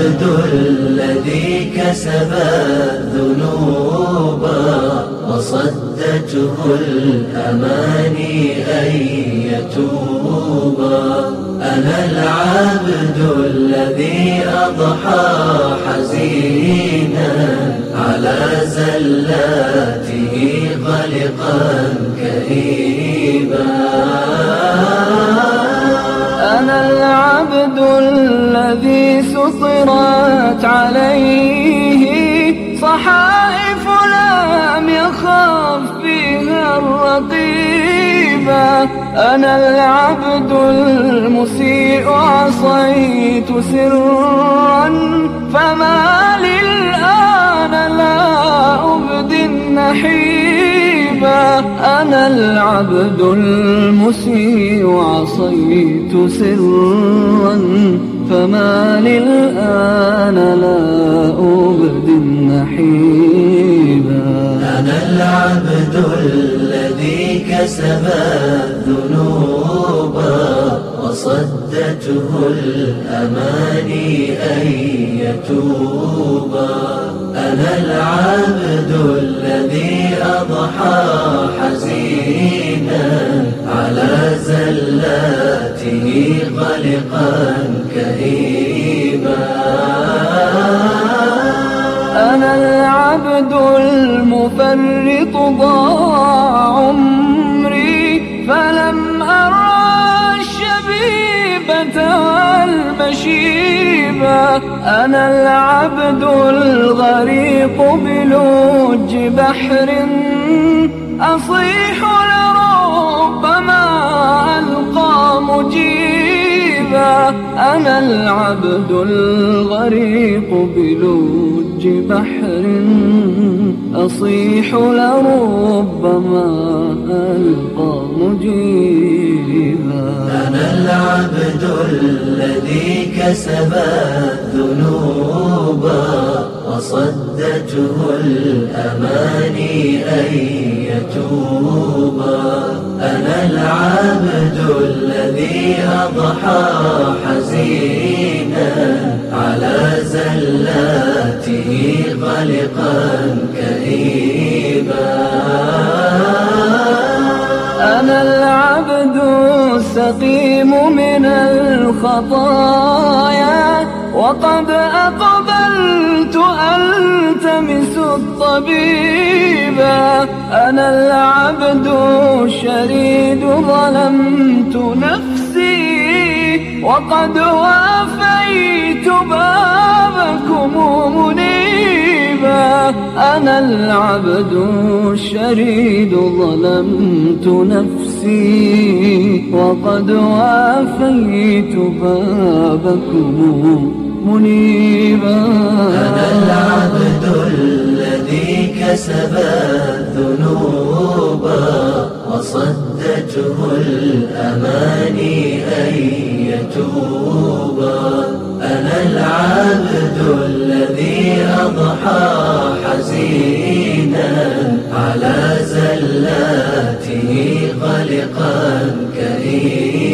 العبد الذي كسب الذنوب وصدته الأماني أن يتوب. أنا العبد الذي أضحى حزينا على زلاته قلقا كئيبا أنا العبد الذي سطرت عليه صحائف لم يخف فيها الرقيبة أنا العبد المسيء عصيت سرا العبد المسيء عصيت سرا فما للآن لا أبدي النحيبا. أنا العبد الذي كسب الذنوب. وصدته الأماني أن يتوب. أنا العبد الذي أضحى حزينا على زلاته قلقا كئيبا. أنا العبد المفرط ضاع والمشيبة أنا العبد الغريق بلج بحر. أصيح لربما ألقى مجيبا أنا العبد الغريق بلج بحر. أصيح لربما ألقى مجيبا. الذي كسب الذنوب وصدته الأماني أن يتوب. أنا العبد الذي أضحى حزينا على زلاته قلقا كئيبا أنا العبد السقيم من الخطايا وقد أقبلت ألتمس الطبيبا أنا العبد الشريد ظلمت نفسي وقد وافيت بابكم أنا العبد الشريد ظلمت نفسي وقد وافيت بابكم منيبا. أنا العبد الذي كسب الذنوب وصدته الأماني أن يتوب. أنا العبد الذي كريم